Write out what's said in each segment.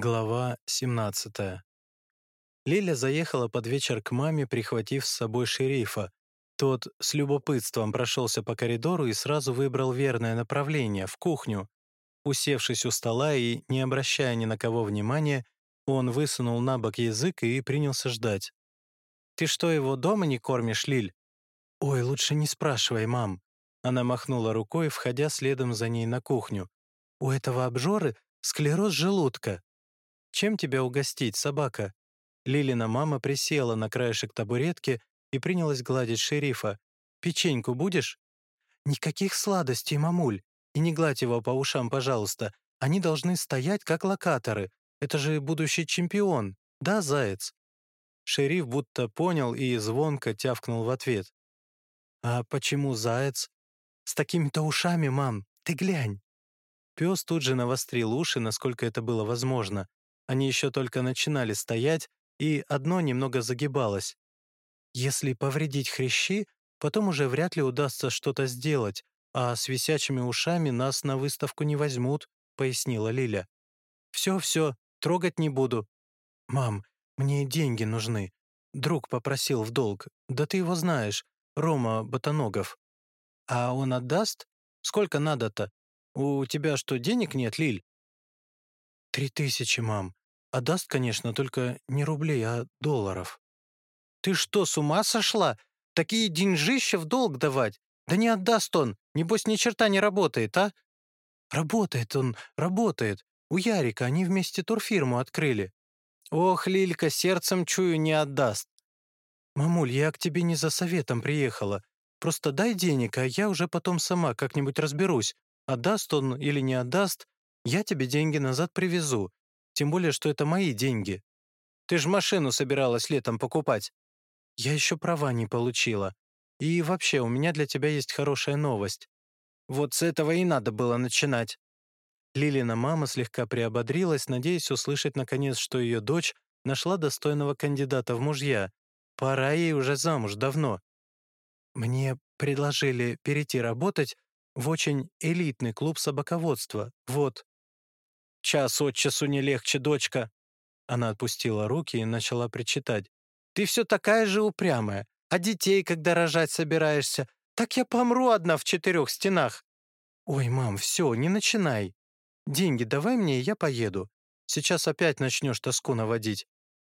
Глава 17. Лиля заехала под вечер к маме, прихватив с собой шерифа. Тот с любопытством прошелся по коридору и сразу выбрал верное направление — в кухню. Усевшись у стола и не обращая ни на кого внимания, он высунул на бок язык и принялся ждать. «Ты что, его дома не кормишь, Лиль?» «Ой, лучше не спрашивай, мам». Она махнула рукой, входя следом за ней на кухню. «У этого обжоры склероз желудка. «Чем тебя угостить, собака?» Лилина мама присела на краешек табуретки и принялась гладить шерифа. «Печеньку будешь?» «Никаких сладостей, мамуль. И не гладь его по ушам, пожалуйста. Они должны стоять, как локаторы. Это же будущий чемпион. Да, заяц?» Шериф будто понял и звонко тявкнул в ответ. «А почему заяц?» «С такими-то ушами, мам, ты глянь!» Пес тут же навострил уши, насколько это было возможно. Они еще только начинали стоять, и одно немного загибалось. Если повредить хрящи, потом уже вряд ли удастся что-то сделать, а с висячими ушами нас на выставку не возьмут», — пояснила Лиля. «Все-все, трогать не буду». «Мам, мне деньги нужны. Друг попросил в долг. Да ты его знаешь, Рома Ботаногов». «А он отдаст? Сколько надо-то? У тебя что, денег нет, Лиль?» «Три тысячи, мам. Отдаст, конечно, только не рублей, а долларов». «Ты что, с ума сошла? Такие деньжища в долг давать? Да не отдаст он, небось ни черта не работает, а?» «Работает он, работает. У Ярика они вместе турфирму открыли». «Ох, Лилька, сердцем чую, не отдаст». «Мамуль, я к тебе не за советом приехала. Просто дай денег, а я уже потом сама как-нибудь разберусь. Отдаст он или не отдаст, я тебе деньги назад привезу. Тем более, что это мои деньги. Ты же машину собиралась летом покупать. Я еще права не получила. И вообще, у меня для тебя есть хорошая новость. Вот с этого и надо было начинать. Лилина мама слегка приободрилась, надеясь услышать наконец, что ее дочь нашла достойного кандидата в мужья. Пора ей уже замуж давно. Мне предложили перейти работать в очень элитный клуб собаководства. Вот, Час от часу не легче, дочка». Она отпустила руки и начала причитать. «Ты все такая же упрямая. А детей, когда рожать собираешься? Так я помру одна в четырех стенах». «Ой, мам, все, не начинай. Деньги давай мне, я поеду. Сейчас опять начнешь тоску наводить.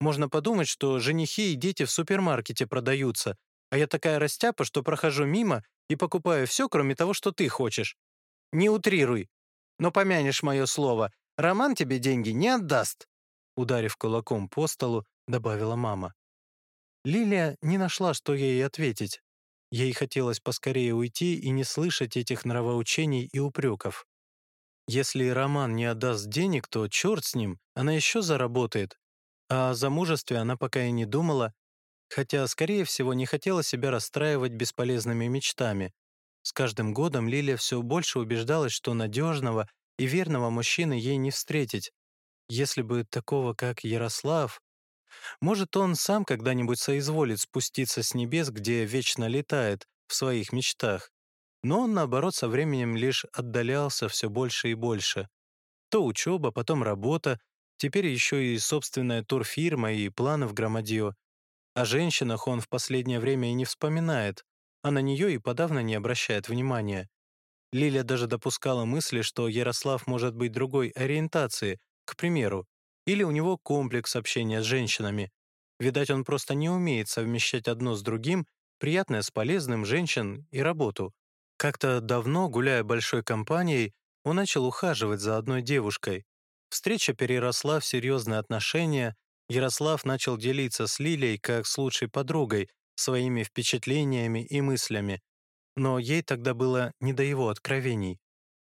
Можно подумать, что женихи и дети в супермаркете продаются, а я такая растяпа, что прохожу мимо и покупаю все, кроме того, что ты хочешь. Не утрируй. Но помянешь мое слово, Роман тебе деньги не отдаст», ударив кулаком по столу, добавила мама. Лилия не нашла, что ей ответить. Ей хотелось поскорее уйти и не слышать этих нравоучений и упреков. Если Роман не отдаст денег, то черт с ним, она еще заработает. А о замужестве она пока и не думала, хотя, скорее всего, не хотела себя расстраивать бесполезными мечтами. С каждым годом Лилия все больше убеждалась, что надежного и верного мужчины ей не встретить. Если бы такого, как Ярослав... Может, он сам когда-нибудь соизволит спуститься с небес, где вечно летает, в своих мечтах. Но он, наоборот, со временем лишь отдалялся все больше и больше. То учеба, потом работа, теперь еще и собственная турфирма и планы в громадье. О женщинах он в последнее время и не вспоминает, а на нее и подавно не обращает внимания. Лиля даже допускала мысли, что Ярослав может быть другой ориентации, к примеру, или у него комплекс общения с женщинами. Видать, он просто не умеет совмещать одно с другим, приятное с полезным, женщин и работу. Как-то давно, гуляя большой компанией, он начал ухаживать за одной девушкой. Встреча переросла в серьезные отношения, Ярослав начал делиться с Лилей как с лучшей подругой, своими впечатлениями и мыслями но ей тогда было не до его откровений.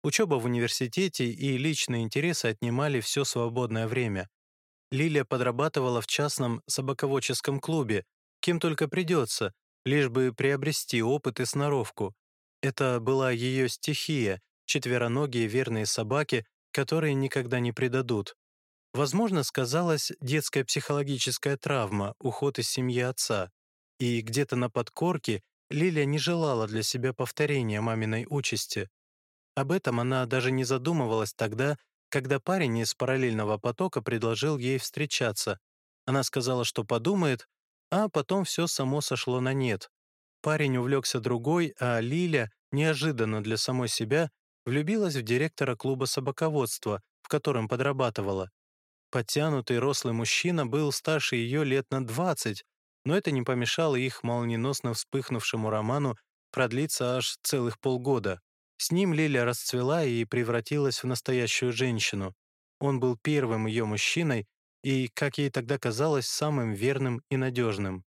Учеба в университете и личные интересы отнимали все свободное время. Лилия подрабатывала в частном собаководческом клубе, кем только придется, лишь бы приобрести опыт и сноровку. Это была ее стихия, четвероногие верные собаки, которые никогда не предадут. Возможно, сказалась детская психологическая травма, уход из семьи отца. И где-то на подкорке Лилия не желала для себя повторения маминой участи. Об этом она даже не задумывалась тогда, когда парень из параллельного потока предложил ей встречаться. Она сказала, что подумает, а потом все само сошло на нет. Парень увлекся другой, а Лиля, неожиданно для самой себя, влюбилась в директора клуба собаководства, в котором подрабатывала. Подтянутый рослый мужчина был старше ее лет на 20, но это не помешало их молниеносно вспыхнувшему роману продлиться аж целых полгода. С ним Лиля расцвела и превратилась в настоящую женщину. Он был первым ее мужчиной и, как ей тогда казалось, самым верным и надежным.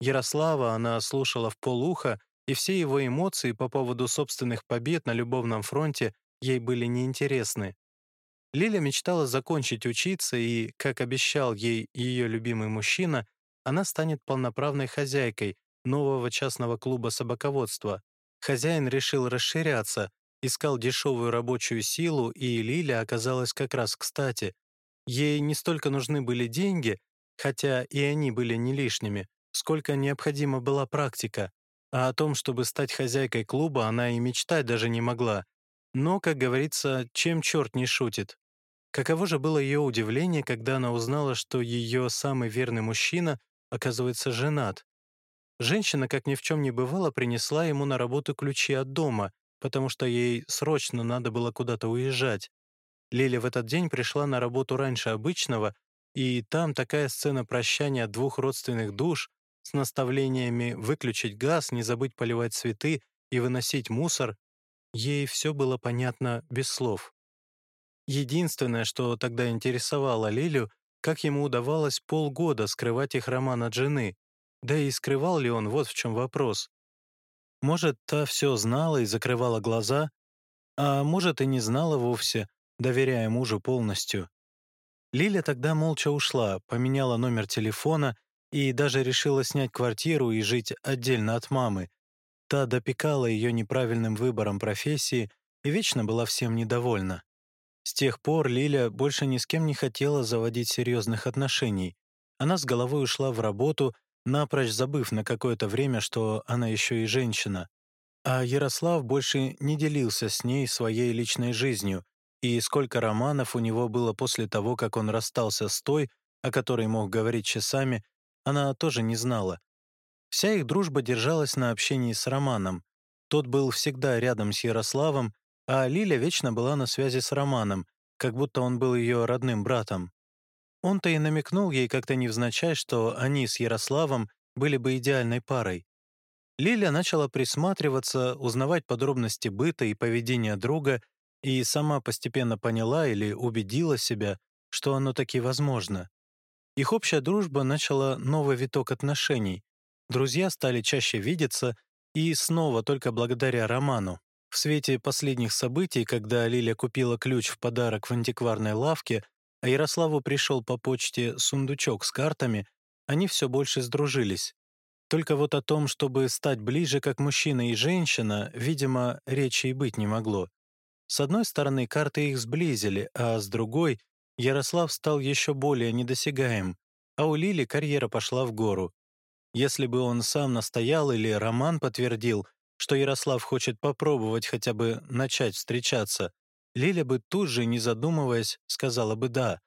Ярослава она слушала в полуха, и все его эмоции по поводу собственных побед на любовном фронте ей были неинтересны. Лиля мечтала закончить учиться, и, как обещал ей ее любимый мужчина, она станет полноправной хозяйкой нового частного клуба собаководства. Хозяин решил расширяться, искал дешевую рабочую силу, и Лиля оказалась как раз кстати. Ей не столько нужны были деньги, хотя и они были не лишними, сколько необходима была практика. А о том, чтобы стать хозяйкой клуба, она и мечтать даже не могла. Но, как говорится, чем черт не шутит. Каково же было ее удивление, когда она узнала, что ее самый верный мужчина оказывается женат. Женщина, как ни в чем не бывало, принесла ему на работу ключи от дома, потому что ей срочно надо было куда-то уезжать. Лиля в этот день пришла на работу раньше обычного, и там такая сцена прощания двух родственных душ с наставлениями выключить газ, не забыть поливать цветы и выносить мусор, ей все было понятно без слов. Единственное, что тогда интересовало Лилю, как ему удавалось полгода скрывать их роман от жены. Да и скрывал ли он, вот в чем вопрос. Может, та все знала и закрывала глаза, а может и не знала вовсе, доверяя мужу полностью. Лиля тогда молча ушла, поменяла номер телефона и даже решила снять квартиру и жить отдельно от мамы. Та допекала ее неправильным выбором профессии и вечно была всем недовольна. С тех пор Лиля больше ни с кем не хотела заводить серьезных отношений. Она с головой ушла в работу, напрочь забыв на какое-то время, что она еще и женщина. А Ярослав больше не делился с ней своей личной жизнью, и сколько романов у него было после того, как он расстался с той, о которой мог говорить часами, она тоже не знала. Вся их дружба держалась на общении с Романом. Тот был всегда рядом с Ярославом, а Лиля вечно была на связи с Романом, как будто он был ее родным братом. Он-то и намекнул ей как-то невзначай, что они с Ярославом были бы идеальной парой. Лиля начала присматриваться, узнавать подробности быта и поведения друга, и сама постепенно поняла или убедила себя, что оно таки возможно. Их общая дружба начала новый виток отношений. Друзья стали чаще видеться, и снова только благодаря роману. В свете последних событий, когда Лиля купила ключ в подарок в антикварной лавке, а Ярославу пришел по почте сундучок с картами, они все больше сдружились. Только вот о том, чтобы стать ближе как мужчина и женщина, видимо, речи и быть не могло. С одной стороны, карты их сблизили, а с другой Ярослав стал еще более недосягаем, а у Лили карьера пошла в гору. Если бы он сам настоял или Роман подтвердил, что Ярослав хочет попробовать хотя бы начать встречаться, Лиля бы тут же, не задумываясь, сказала бы «да».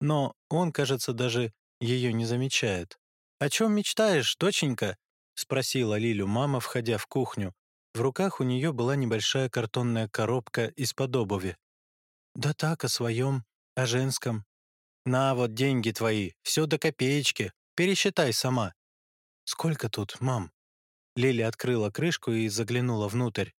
Но он, кажется, даже ее не замечает. «О чем мечтаешь, доченька?» — спросила Лилю мама, входя в кухню. В руках у нее была небольшая картонная коробка из-под обуви. «Да так, о своем, о женском». «На вот деньги твои, все до копеечки, пересчитай сама». «Сколько тут, мам?» Лили открыла крышку и заглянула внутрь.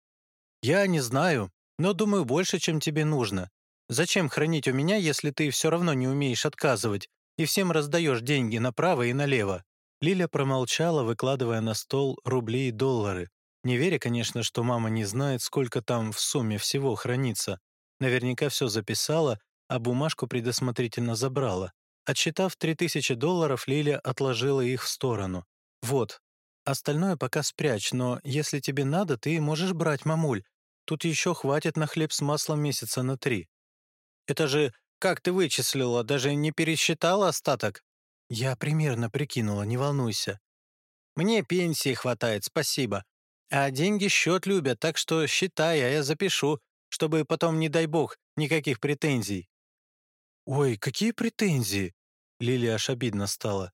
«Я не знаю, но думаю, больше, чем тебе нужно. Зачем хранить у меня, если ты все равно не умеешь отказывать и всем раздаешь деньги направо и налево?» Лиля промолчала, выкладывая на стол рубли и доллары. Не веря, конечно, что мама не знает, сколько там в сумме всего хранится. Наверняка все записала, а бумажку предусмотрительно забрала. Отсчитав 3000 долларов, Лиля отложила их в сторону. «Вот, Остальное пока спрячь, но если тебе надо, ты можешь брать, мамуль. Тут еще хватит на хлеб с маслом месяца на три». «Это же как ты вычислила, даже не пересчитала остаток?» «Я примерно прикинула, не волнуйся». «Мне пенсии хватает, спасибо. А деньги счет любят, так что считай, а я запишу, чтобы потом, не дай бог, никаких претензий». «Ой, какие претензии?» Лилия аж обидно стала.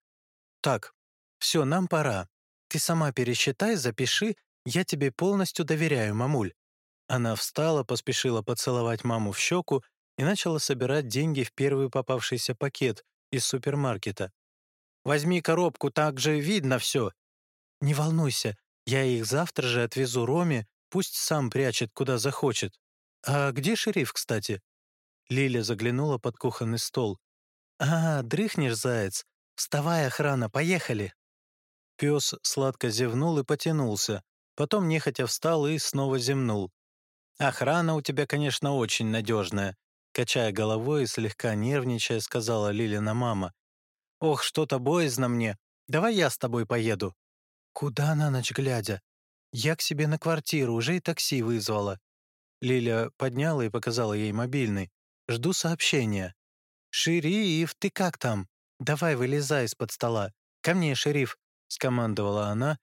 «Так, все, нам пора. Ты сама пересчитай, запиши, я тебе полностью доверяю, мамуль». Она встала, поспешила поцеловать маму в щеку и начала собирать деньги в первый попавшийся пакет из супермаркета. «Возьми коробку, так же видно все». «Не волнуйся, я их завтра же отвезу Роме, пусть сам прячет, куда захочет. А где шериф, кстати?» Лиля заглянула под кухонный стол. «А, дрыхнешь, заяц? Вставай, охрана, поехали!» Пес сладко зевнул и потянулся, потом нехотя встал и снова зевнул. «Охрана у тебя, конечно, очень надежная», качая головой и слегка нервничая, сказала Лилина мама. «Ох, что-то боязно мне. Давай я с тобой поеду». «Куда на ночь глядя? Я к себе на квартиру, уже и такси вызвала». Лиля подняла и показала ей мобильный. «Жду сообщения». «Шериф, ты как там? Давай вылезай из-под стола. Ко мне, шериф», — скомандовала она.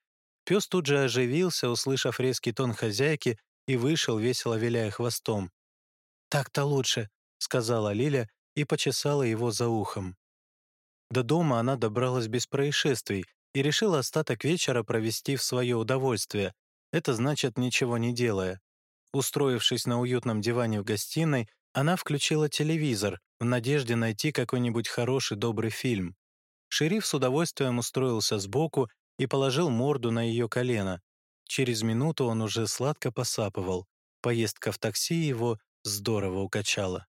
Пес тут же оживился, услышав резкий тон хозяйки, и вышел, весело виляя хвостом. «Так-то лучше», — сказала Лиля и почесала его за ухом. До дома она добралась без происшествий и решила остаток вечера провести в свое удовольствие, это значит, ничего не делая. Устроившись на уютном диване в гостиной, она включила телевизор в надежде найти какой-нибудь хороший добрый фильм. Шериф с удовольствием устроился сбоку и положил морду на ее колено. Через минуту он уже сладко посапывал. Поездка в такси его здорово укачала.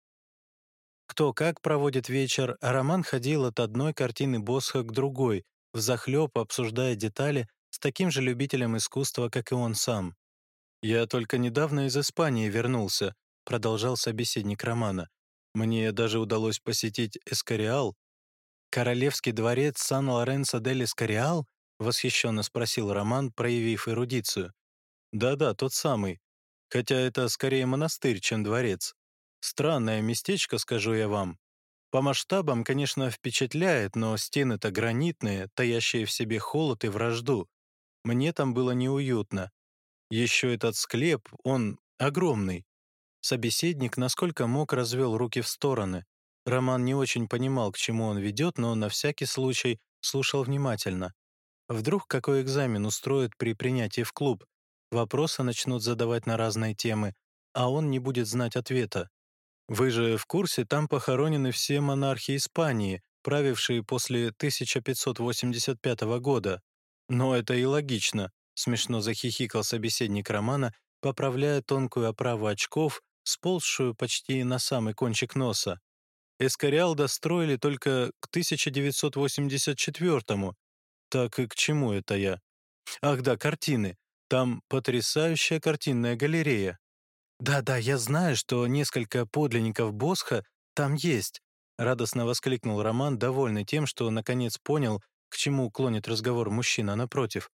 Кто как проводит вечер, Роман ходил от одной картины Босха к другой, взахлеб обсуждая детали с таким же любителем искусства, как и он сам. «Я только недавно из Испании вернулся», — продолжал собеседник Романа. «Мне даже удалось посетить Эскориал». «Королевский дворец Сан-Лоренцо дель Эскориал?» — восхищенно спросил Роман, проявив эрудицию. «Да-да, тот самый. Хотя это скорее монастырь, чем дворец. Странное местечко, скажу я вам. По масштабам, конечно, впечатляет, но стены-то гранитные, таящие в себе холод и вражду. Мне там было неуютно. Еще этот склеп, он огромный. Собеседник, насколько мог, развел руки в стороны. Роман не очень понимал, к чему он ведет, но на всякий случай слушал внимательно. Вдруг какой экзамен устроят при принятии в клуб, вопросы начнут задавать на разные темы, а он не будет знать ответа. Вы же в курсе, там похоронены все монархи Испании, правившие после 1585 года. Но это и логично, смешно захихикал собеседник Романа, поправляя тонкую оправу очков, сползшую почти на самый кончик носа. Эскориал достроили только к 1984-му. Так и к чему это я? Ах да, картины. Там потрясающая картинная галерея. «Да-да, я знаю, что несколько подлинников Босха там есть», радостно воскликнул Роман, довольный тем, что наконец понял, к чему клонит разговор мужчина напротив.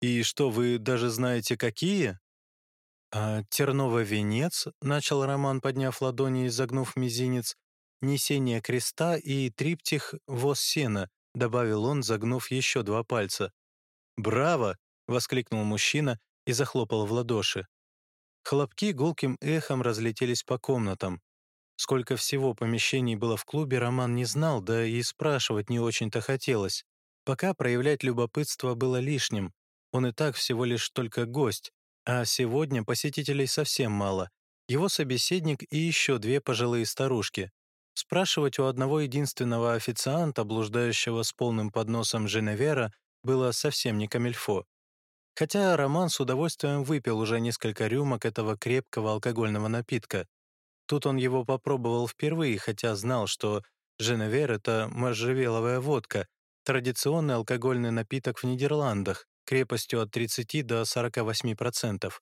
«И что, вы даже знаете, какие?» «А терновый венец», — начал Роман, подняв ладони и загнув мизинец, «несение креста и триптих воз сена», — добавил он, загнув еще два пальца. «Браво!» — воскликнул мужчина и захлопал в ладоши. Хлопки гулким эхом разлетелись по комнатам. Сколько всего помещений было в клубе, Роман не знал, да и спрашивать не очень-то хотелось. Пока проявлять любопытство было лишним. Он и так всего лишь только гость, а сегодня посетителей совсем мало. Его собеседник и еще две пожилые старушки. Спрашивать у одного единственного официанта, блуждающего с полным подносом Женевера, было совсем не камельфо. Хотя Роман с удовольствием выпил уже несколько рюмок этого крепкого алкогольного напитка. Тут он его попробовал впервые, хотя знал, что Женевер — это можжевеловая водка, Традиционный алкогольный напиток в Нидерландах, крепостью от 30 до 48%.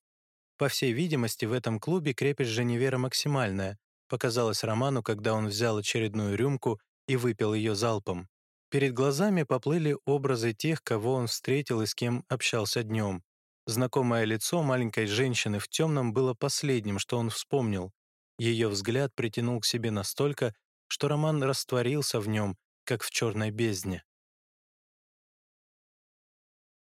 По всей видимости, в этом клубе крепость Женевера максимальная, показалось Роману, когда он взял очередную рюмку и выпил ее залпом. Перед глазами поплыли образы тех, кого он встретил и с кем общался днем. Знакомое лицо маленькой женщины в темном было последним, что он вспомнил. Ее взгляд притянул к себе настолько, что Роман растворился в нем, как в черной бездне.